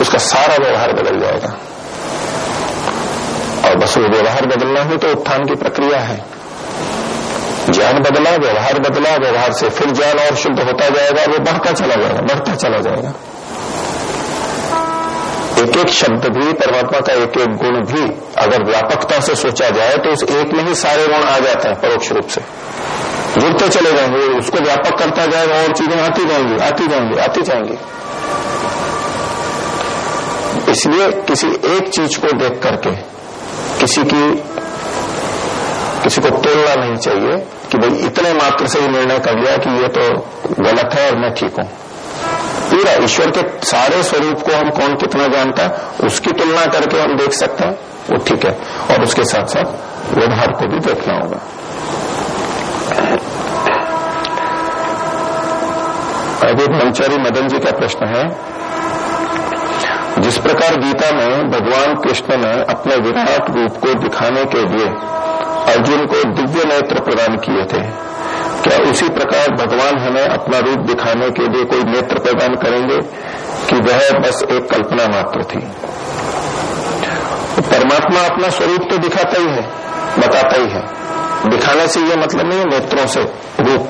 उसका सारा व्यवहार बदल जाएगा। और बस वो व्यवहार बदलना हो तो उत्थान की प्रक्रिया है। ज्ञान बदला, व्यवहार बदला, व्यवहार से फिर ज्ञान और शुद्ध होता जाएगा, वो बढ़ता चला जाएगा, बढ़ता चला जाएगा। एक एक शब्द भी, परमात्मा का एक एक गुण भी अगर व्यापकता से सोचा जाए तो उस एक में ही सारे गुण आ जाते हैं परोक्ष रूप से। जुड़ते चले जाएँगे, उसको व्यापक करता जाएगा और चीज़ें आती जाएँगी आती जाएँगी आती जाएँगी। इसलिए किसी एक चीज़ को देख करके किसी की, किसी को तोड़ना नहीं चाहिए कि भाई इतने मात्र से ही निर्णय कर लिया कि ये तो गलत है और मैं ठीक हूँ। पूरा ईश्वर के सारे स्वरूप को हम कौन कितना जानता है, उसकी तुलना करके हम देख सकते हैं, वो ठीक है। और उसके साथ साथ व्यवहार को भी देखना होगा। अभी ब्रह्मचारी मदन जी का प्रश्न है जिस प्रकार गीता में भगवान कृष्ण ने अपने विराट रूप को दिखाने के लिए अर्जुन को दिव्य नेत्र प्रदान किए थे, क्या उसी प्रकार भगवान हमें अपना रूप दिखाने के लिए कोई नेत्र प्रदान करेंगे कि वह बस एक कल्पना मात्र थी? परमात्मा अपना स्वरूप तो दिखाता ही है, बताता ही है। दिखाने से यह मतलब नहीं है नेत्रों से रूप।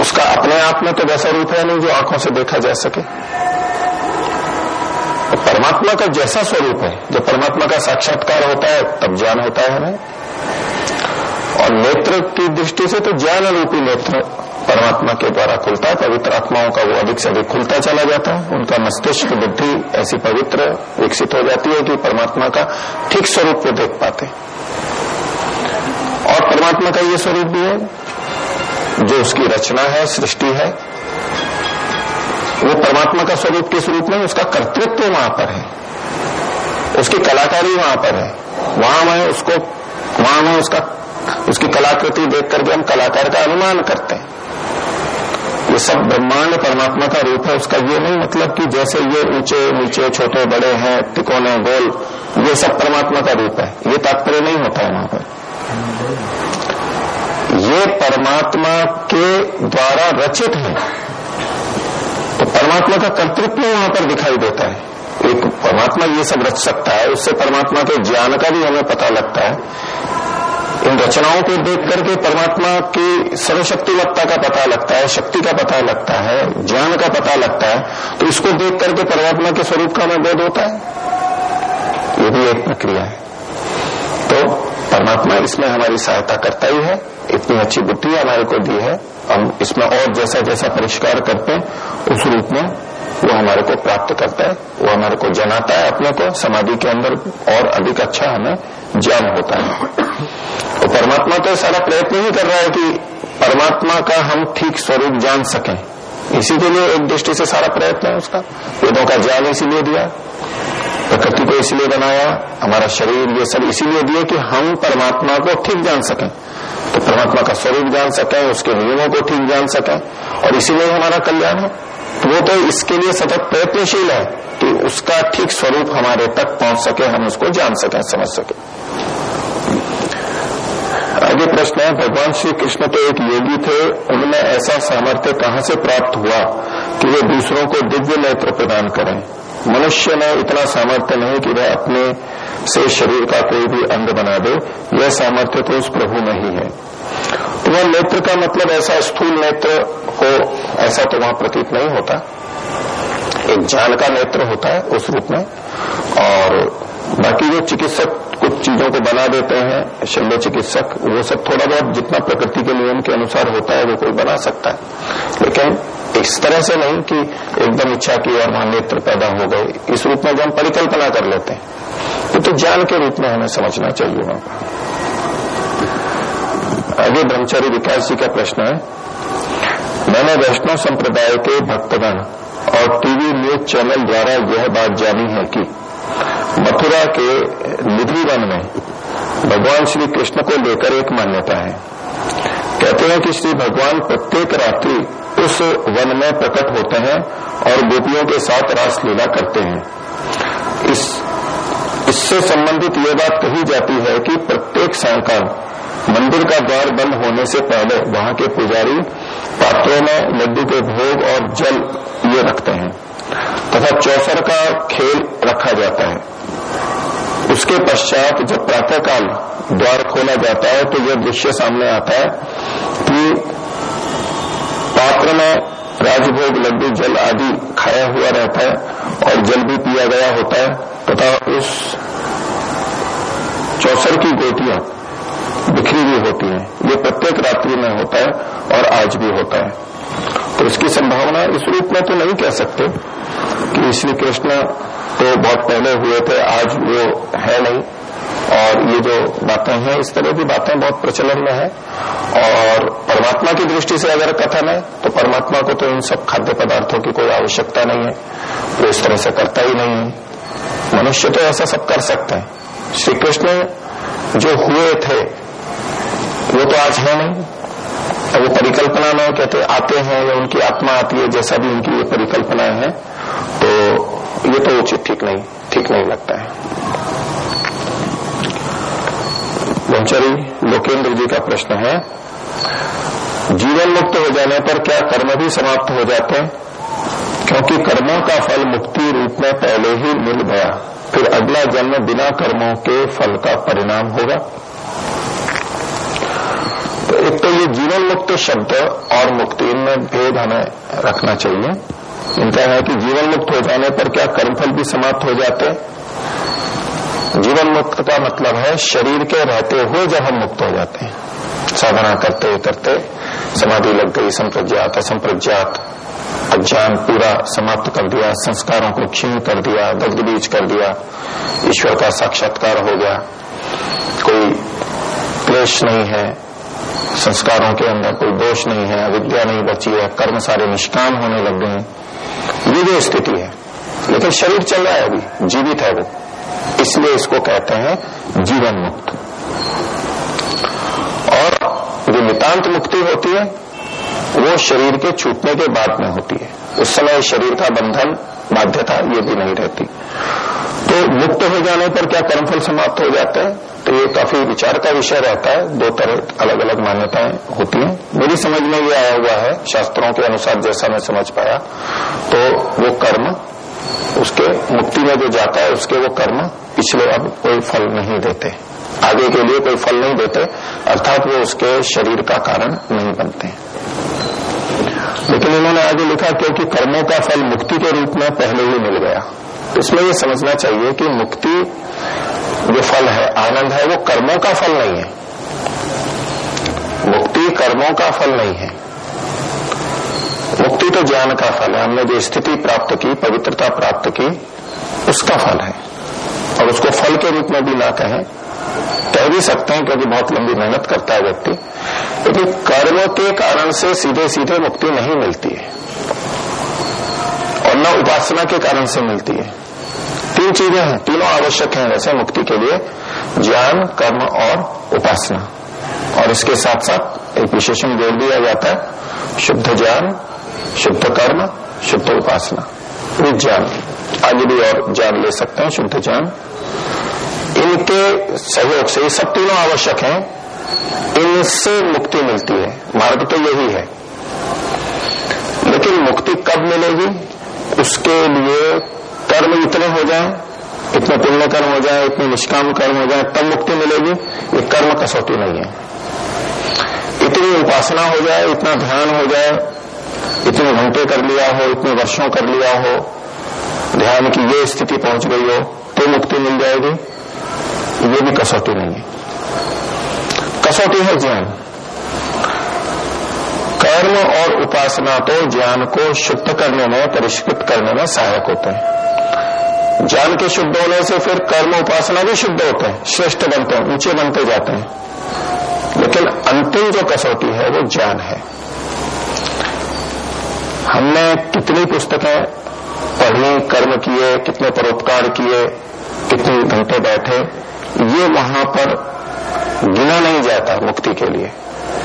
उसका अपने आप में तो वैसा रूप है नहीं जो आँखों से देखा जा सके। तो परमात्मा का जैसा स्वरूप है, जब परमात्मा का साक्षात्कार होता है, तब ज्ञान होता है हमें और नेत्र की दृष्टि से तो ज्ञान रूपी नेत्र परमात्मा के द्वारा खुलता है, पवित्र आत्माओं का वो अधिक से अधिक खुलता चला जाता है, उनका मस्तिष्क बुद्धि ऐसी पवित्र, विकसित हो जाती है कि परमात्मा का ठीक स्वरूप को देख पाते। और परमात्मा का ये स्वरूप भी है, जो उसकी रचना है, सृष्टि है वो परमात्मा का स्वरूप किस रूप में? उसका कर्तृत्व वहाँ पर है। उसकी कलाकारी वहाँ पर है। वहाँ मैं उसको, वहाँ मैं उसका, उसकी कलाकृति देख करके हम कलाकार का अनुमान करते हैं। ये सब ब्रह्मांड परमात्मा का रूप है। उसका ये नहीं मतलब कि जैसे ये ऊँचे, नीचे, छोटे, बड़े हैं तिकोने गोल, ये सब परमात्मा का रूप है। ये तात्पर्य नहीं होता है वहाँ पर। ये परमात्मा के द्वारा रचित है। परमात्मा का कर्तृत्व वहाँ पर दिखाई देता है। एक परमात्मा ये सब रच सकता है, उससे परमात्मा के ज्ञान का भी हमें पता लगता है। इन रचनाओं को देख करके परमात्मा की सर्वशक्तिवत्ता का पता लगता है, शक्ति का पता लगता है, ज्ञान का पता लगता है तो इसको देख करके परमात्मा के स्वरूप का हमें बोध होता है। ये भी एक प्रक्रिया है। तो परमात्मा इसमें हमारी सहायता करता ही है। इतनी अच्छी बुद्धि हमारे को दी है। हम इसमें और जैसा जैसा परिष्कार करते हैं, उस रूप में वो हमारे को प्राप्त करता है, वो हमारे को जनाता है अपने को, समाधि के अंदर और अधिक अच्छा हमें ज्ञान होता है। तो परमात्मा तो सारा प्रयत्न ही कर रहा है कि परमात्मा का हम ठीक स्वरूप जान सकें। इसी के लिए एक दृष्टि से सारा प्रयत्न है उसका। वेदों का ज्ञान इसीलिए दिया, प्रकृति को इसीलिए बनाया, हमारा शरीर, ये सब इसीलिए दिए कि हम परमात्मा को ठीक जान सकें। तो परमात्मा का स्वरूप जान सकें, उसके नियमों को ठीक जान सकें, और इसीलिए हमारा कल्याण है। तो वो तो इसके लिए सतत प्रयत्नशील है कि उसका ठीक स्वरूप हमारे तक पहुँच सके, हम उसको जान सकें, समझ सके। आगे प्रश्न है, भगवान श्री कृष्ण तो एक योगी थे उनमें ऐसा सामर्थ्य कहाँ से प्राप्त हुआ कि वे दूसरों को दिव्य नेत्र प्रदान करें? मनुष्य में इतना सामर्थ्य नहीं कि वह अपने से शरीर का कोई भी अंग बना दे, यह सामर्थ्य तो उस प्रभु में ही है। तो वह नेत्र का मतलब ऐसा स्थूल नेत्र हो, ऐसा तो वहाँ प्रतीत नहीं होता। एक ज्ञान का नेत्र होता है उस रूप में, और बाकी जो चिकित्सक कुछ चीज़ों को बना देते हैं, शल्य चिकित्सक, वो सब थोड़ा बहुत जितना प्रकृति के नियम के अनुसार होता है, वो कोई बना सकता है। लेकिन इस तरह से नहीं कि एकदम इच्छा की और वहाँ नेत्र पैदा हो गए। इस रूप में जो हम परिकल्पना कर लेते हैं। तो, ज्ञान के रूप में हमें समझना चाहिए वहाँ आगे ब्रह्मचारी विकास जी का प्रश्न है। मैंने वैष्णव संप्रदाय के भक्तगण और टीवी न्यूज़ चैनल द्वारा यह बात जानी है कि मथुरा के निधि वन में भगवान श्री कृष्ण को लेकर एक मान्यता है। कहते हैं कि श्री भगवान प्रत्येक रात्रि उस वन में प्रकट होते हैं और गोपियों के साथ रासलीला करते हैं। इस इससे संबंधित ये बात कही जाती है कि प्रत्येक सायकाल मंदिर का द्वार बंद होने से पहले वहाँ के पुजारी पात्रों में लड्डू के भोग और जल ये रखते हैं तथा चौसर का खेल रखा जाता है। उसके पश्चात जब प्रातःकाल द्वार खोला जाता है तो यह दृश्य सामने आता है कि पात्र में राजभोग, लड्डू, जल आदि खाया हुआ रहता है। और जल भी पिया गया होता है, तथा उस चौसर की गोटियाँ बिखरी हुई होती हैं। ये प्रत्येक रात्रि में होता है और आज भी होता है। तो इसकी संभावना इस रूप में तो नहीं कह सकते कि श्री कृष्ण तो बहुत पहले हुए थे, आज वो है नहीं। और ये जो बातें हैं, इस तरह की बातें बहुत प्रचलन में है। और परमात्मा की दृष्टि से अगर कथन है तो परमात्मा को तो इन सब खाद्य पदार्थों की कोई आवश्यकता नहीं है। वो इस तरह से करता ही नहीं है। मनुष्य तो ऐसा सब कर सकते हैं। श्री कृष्ण जो हुए थे, वो तो आज है नहीं। वो परिकल्पना में कहते आते हैं या उनकी आत्मा आती है, जैसा भी उनकी ये परिकल्पनाएँ हैं तो ये तो उचित ठीक नहीं ठीक नहीं लगता है। ब्रह्मचरी लोकेन्द्र जी का प्रश्न है, जीवन मुक्त हो जाने पर क्या कर्म भी समाप्त हो जाते हैं? क्योंकि कर्मों का फल मुक्ति रूप में पहले ही मिल गया, फिर अगला जन्म बिना कर्मों के फल का परिणाम होगा। तो एक तो ये जीवन मुक्त शब्द और मुक्ति, इनमें भेद हमें रखना चाहिए। इनका है कि जीवन मुक्त हो जाने पर क्या कर्मफल भी समाप्त हो जाते जीवन मुक्त का मतलब है शरीर के रहते हुए जब हम मुक्त हो जाते हैं। साधना करते करते समाधि लग गई, संप्रज्ञात, असंप्रज्ञात। अज्ञान पूरा समाप्त कर दिया, संस्कारों को क्षीण कर दिया, दग्धबीज कर दिया, ईश्वर का साक्षात्कार हो गया। कोई क्लेश नहीं है, संस्कारों के अंदर कोई दोष नहीं है विद्या नहीं बची है, कर्म सारे निष्काम होने लग गए ये जो स्थिति है, लेकिन शरीर चल रहा है अभी, जीवित है वो। इसलिए इसको कहते हैं जीवन मुक्त। और जो नितांत मुक्ति होती है, वो शरीर के छूटने के बाद में होती है। उस समय शरीर का बंधन, बाध्यता ये भी नहीं रहती। तो मुक्त हो जाने पर क्या कर्मफल समाप्त हो जाते हैं? तो ये काफ़ी विचार का विषय रहता है। दो तरह अलग अलग मान्यताएँ होती हैं। मेरी समझ में ये आया हुआ है, शास्त्रों के अनुसार जैसा मैं समझ पाया तो वो कर्म उसके मुक्ति में जो जाता है, उसके वो कर्म पिछले अब कोई फल नहीं देते। आगे के लिए कोई फल नहीं देते, अर्थात वो उसके शरीर का कारण नहीं बनते। लेकिन इन्होंने आगे लिखा क्योंकि कर्मों का फल मुक्ति के रूप में पहले ही मिल गया। इसमें ये समझना चाहिए कि मुक्ति जो फल है, आनंद है, वो कर्मों का फल नहीं है। मुक्ति कर्मों का फल नहीं है। मुक्ति तो ज्ञान का फल है। हमने जो स्थिति प्राप्त की, पवित्रता प्राप्त की, उसका फल है। और उसको फल के रूप में भी ना कहें, कह भी सकते हैं क्योंकि बहुत लंबी मेहनत करता है व्यक्ति। लेकिन कर्म के कारण से सीधे सीधे मुक्ति नहीं मिलती है। और न उपासना के कारण से मिलती है। तीन चीज़ें हैं, तीनों आवश्यक हैं वैसे मुक्ति के लिए, ज्ञान, कर्म और उपासना। और इसके साथ साथ एक विशेषण जोड़ दिया जाता है, शुद्ध ज्ञान शुद्ध कर्म, शुद्ध उपासना। विज्ञान आगे भी और ज्ञान ले सकते हैं, शुद्ध ज्ञान। इनके सहयोग से, ये सब तीनों आवश्यक हैं। इनसे मुक्ति मिलती है। मार्ग तो यही है। लेकिन मुक्ति कब मिलेगी? उसके लिए कर्म इतने हो जाए, इतने पुण्य कर्म हो जाए, इतने निष्काम कर्म हो जाए, तब मुक्ति मिलेगी। ये कर्म कसौटी नहीं है। इतनी उपासना हो जाए, इतना ध्यान हो जाए इतने घंटे कर लिया हो, इतने वर्षों कर लिया हो, ध्यान की ये स्थिति पहुँच गई हो तो मुक्ति मिल जाएगी। ये भी कसौटी नहीं है। कसौटी है ज्ञान। कर्म और उपासना तो ज्ञान को शुद्ध करने में, परिष्कृत करने में सहायक होते हैं। ज्ञान के शुद्ध होने से फिर कर्म उपासना भी शुद्ध होते हैं, श्रेष्ठ बनते हैं, ऊँचे बनते जाते हैं। लेकिन अंतिम जो कसौटी है, वो ज्ञान है। हमने कितनी पुस्तकें पढ़ी, कर्म किए, कितने परोपकार किए, कितने घंटे बैठे, ये वहाँ पर गिना नहीं जाता मुक्ति के लिए।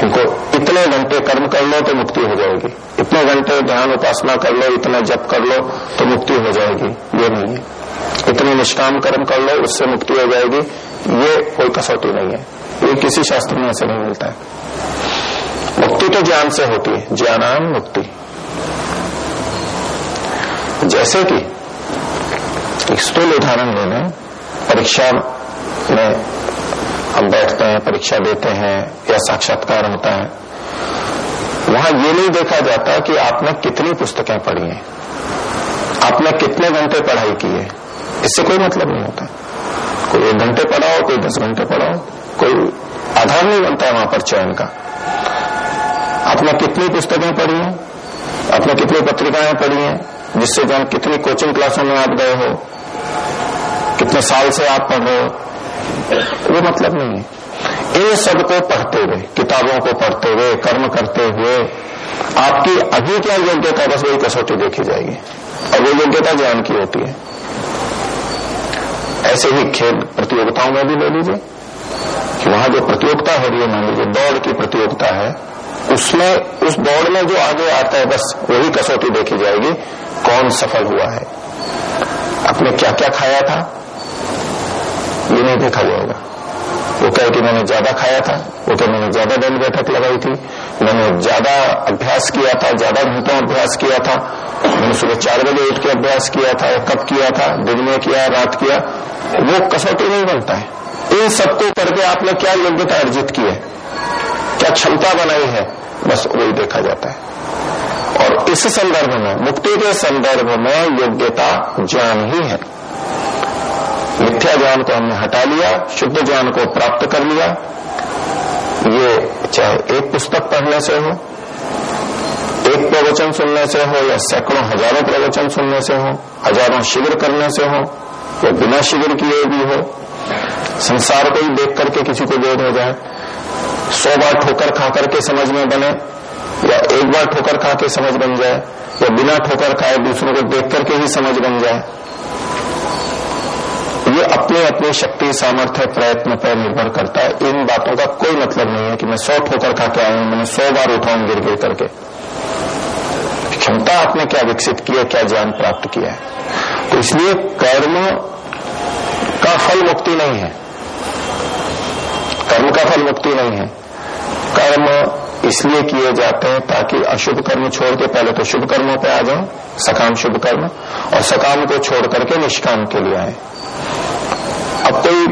इनको इतने घंटे कर्म कर लो तो मुक्ति हो जाएगी। इतने घंटे ध्यान उपासना कर लो, इतना जप कर लो तो मुक्ति हो जाएगी। ये नहीं है। इतने निष्काम कर्म कर लो, उससे मुक्ति हो जाएगी। ये कोई कसौटी नहीं है। ये किसी शास्त्र में ऐसे नहीं मिलता है। मुक्ति तो ज्ञान से होती है। ज्ञानान मुक्ति। जैसे कि एक स्थूल उदाहरण ले लें, परीक्षा में हम बैठते हैं, परीक्षा देते हैं, या साक्षात्कार होता है, वहाँ ये नहीं देखा जाता कि आपने कितनी पुस्तकें पढ़ी हैं, आपने कितने घंटे पढ़ाई की है, इससे कोई मतलब नहीं होता। कोई एक घंटे पढ़ाओ, कोई दस घंटे पढ़ाओ, कोई आधार नहीं बनता है वहाँ पर चयन का। आपने कितनी पुस्तकें पढ़ी हैं, आपने कितनी पत्रिकाएँ पढ़ी हैं जिससे जो कितनी कोचिंग क्लासों में आप गए हो, कितने साल से आप पढ़ रहे हो वो मतलब नहीं है। इन सबको पढ़ते हुए, किताबों को पढ़ते हुए, कर्म करते हुए, आपकी अभी क्या योग्यता बस वही कसौटी देखी जाएगी। और वो योग्यता ज्ञान की होती है। ऐसे ही खेल प्रतियोगिताओं में भी ले लीजिए, कि वहाँ जो प्रतियोगिता हो रही है, मान लीजिए दौड़ की प्रतियोगिता है, उसमें, उस दौड़ में जो आगे आता है, बस वही कसौटी देखी जाएगी। कौन सफल हुआ है? आपने क्या क्या खाया था? ये नहीं देखा जाएगा वो कहे कि मैंने ज़्यादा खाया था, वो कहे मैंने ज़्यादा दंड बैठक लगाई थी। मैंने ज़्यादा अभ्यास किया था, ज़्यादा घंटों अभ्यास किया था। मैंने सुबह चार बजे उठ के अभ्यास किया था, कब किया था, दिन में किया, रात किया। वो कसौटी नहीं बनता है। इन सबको करके आपने क्या योग्यता अर्जित की है? क्या क्षमता बनाई है? बस वही देखा जाता है। और इस संदर्भ में, मुक्ति के संदर्भ में योग्यता ज्ञान ही है। मिथ्या ज्ञान को हमने हटा लिया, शुद्ध ज्ञान को प्राप्त कर लिया। ये चाहे एक पुस्तक पढ़ने से हो, एक प्रवचन सुनने से हो, या सैकड़ों हज़ारों प्रवचन सुनने से हो, हज़ारों शिविर करने से हो, या बिना शिविर किए भी हो, संसार को ही देख करके किसी को बोध हो जाए, सौ बार ठोकर खा करके समझ में बने या एक बार ठोकर खा के समझ बन जाए, या बिना ठोकर खाए दूसरों को देख करके ही समझ बन जाए। ये अपने अपने शक्ति, सामर्थ्य, प्रयत्न पर निर्भर करता है। इन बातों का कोई मतलब नहीं है कि मैं सौ ठोकर खा के आया हूँ, मैंने सौ बार उठाऊं गिर गिर करके। क्षमता आपने क्या विकसित किया क्या ज्ञान प्राप्त किया है? तो इसलिए कर्म का फल मुक्ति नहीं है। कर्म का फल मुक्ति नहीं है। कर्म इसलिए किए जाते हैं ताकि अशुभ कर्म छोड़ के पहले तो शुभ कर्मों पे आ जाए सकाम शुभ कर्म, और सकाम को छोड़ करके निष्काम के लिए आए। अब कोई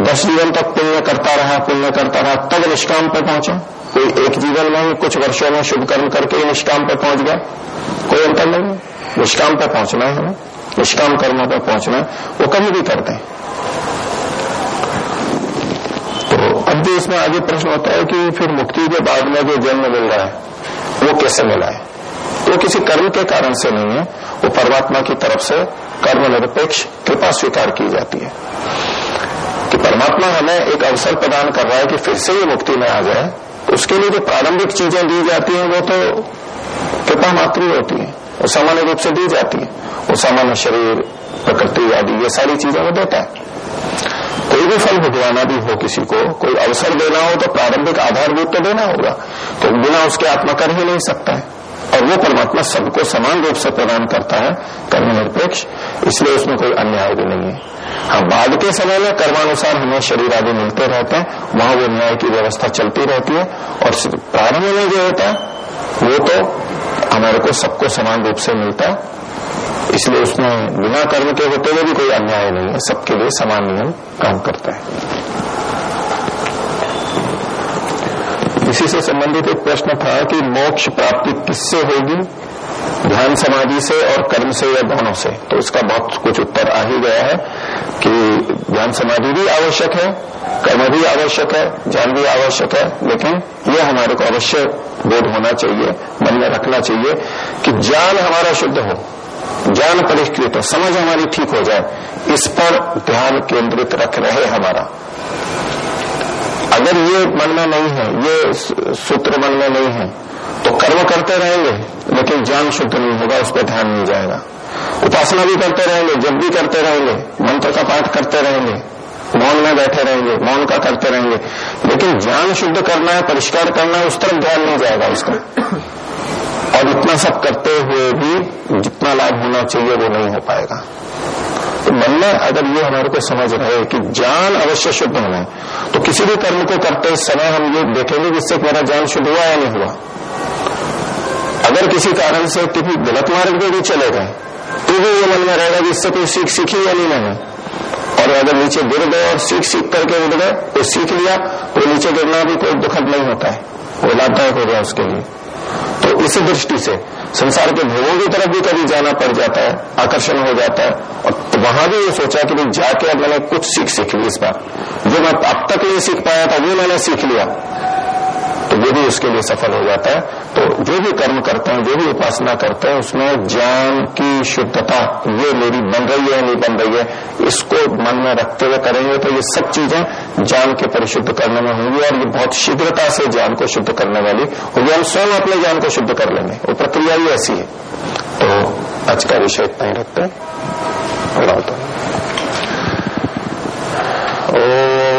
दस जीवन तक पुण्य करता रहा, पुण्य करता रहा, तब निष्काम पर पहुँचा। कोई एक जीवन में ही कुछ वर्षों में शुभ कर्म करके ही निष्काम पर पहुँच गया। कोई अंतर नहीं निष्काम पर पहुँचना है हमें। निष्काम कर्मों पर पहुँचना है। वो कभी भी करते हैं। अब भी इसमें आगे प्रश्न होता है कि फिर मुक्ति के बाद में जो जन्म मिल रहा है, वो कैसे मिला है? तो किसी कर्म के कारण से नहीं है, वो परमात्मा की तरफ़ से कर्म निरपेक्ष कृपा स्वीकार की जाती है। कि परमात्मा हमें एक अवसर प्रदान कर रहा है कि फिर से ये मुक्ति में आ जाए तो उसके लिए जो प्रारंभिक चीज़ें दी जाती हैं, वो तो कृपा मात्र होती है, वो सामान्य रूप से दी जाती है। वो सामान्य शरीर, प्रकृति आदि, ये सारी चीज़ें वो देता है। कोई भी फल भुगवाना भी हो किसी को, कोई अवसर देना हो तो प्रारंभिक आधारभूत तो देना होगा। तो बिना उसके आत्मा कर ही नहीं सकता है। और वो परमात्मा सबको समान रूप से प्रदान करता है कर्म निरपेक्ष इसलिए उसमें कोई अन्याय भी नहीं है। हाँ बाद के समय में कर्मानुसार हमें शरीर आदि मिलते रहते हैं। वहाँ वो न्याय की व्यवस्था चलती रहती है। और प्रारंभ में जो होता है, वो तो हमारे को सबको समान रूप से मिलता है। इसलिए उसमें बिना कर्म के होते हुए भी कोई अन्याय नहीं है, सबके लिए समान नियम काम करता है। इसी से संबंधित एक प्रश्न था कि मोक्ष प्राप्ति किससे होगी? ध्यान समाधि से और कर्म से या दोनों से? तो इसका बहुत कुछ उत्तर आ ही गया है कि ध्यान समाधि भी आवश्यक है, कर्म भी आवश्यक है, ज्ञान भी आवश्यक है, लेकिन यह हमारे को अवश्य बोध होना चाहिए, मन में रखना चाहिए कि ज्ञान हमारा शुद्ध हो। ज्ञान परिष्कृत हो, समझ हमारी ठीक हो जाए, इस पर ध्यान केंद्रित रख रहे हमारा। अगर ये मन में नहीं है, ये सूत्र मन में नहीं है तो कर्म करते रहेंगे, लेकिन ज्ञान शुद्ध नहीं होगा, उस पर ध्यान नहीं जाएगा। उपासना भी करते रहेंगे जब भी करते रहेंगे, मंत्र का पाठ करते रहेंगे, मौन में बैठे रहेंगे, मौन का करते रहेंगे, लेकिन ज्ञान शुद्ध करना है, परिष्कार करना है, उस तरफ़ ध्यान नहीं जाएगा उसका। और इतना सब करते हुए भी जितना लाभ होना चाहिए वो नहीं हो पाएगा। तो मन में अगर ये हमारे को समझ रहे कि ज्ञान अवश्य शुद्ध होना है तो किसी भी कर्म को करते समय हम ये देखेंगे कि इससे मेरा ज्ञान शुद्ध हुआ या नहीं हुआ। अगर किसी कारण से किसी गलत मार्ग में भी चले गए तो भी ये मन में रहेगा कि इससे कोई सीख सीखी या नहीं मैंने। और अगर नीचे गिर गए और सीख सीख करके उठ गए तो सीख लिया तो नीचे गिरना भी कोई दुखद नहीं होता है, वो लाभदायक हो गया उसके लिए। तो इस दृष्टि से संसार के भोगों की तरफ़ भी कभी जाना पड़ जाता है, आकर्षण हो जाता है। और तो वहाँ भी ये सोचा कि भाई जाके अब मैंने कुछ सीख सीख ली इस बार। जो मैं अब तक नहीं सीख पाया था, वो मैंने सीख लिया। तो वो भी उसके लिए सफल हो जाता है। तो जो भी कर्म करते हैं, जो भी उपासना करते हैं, उसमें ज्ञान की शुद्धता ये मेरी बन रही है, नहीं बन रही है, इसको मन में रखते हुए करेंगे तो ये सब चीज़ें ज्ञान के परिशुद्ध करने में होंगी और ये बहुत शीघ्रता से ज्ञान को शुद्ध करने वाली होगी। हम स्वयं अपने ज्ञान को शुद्ध कर लेंगे। वो प्रक्रिया ही ऐसी है। तो आज का विषय इतना ही रखते हैं। ओम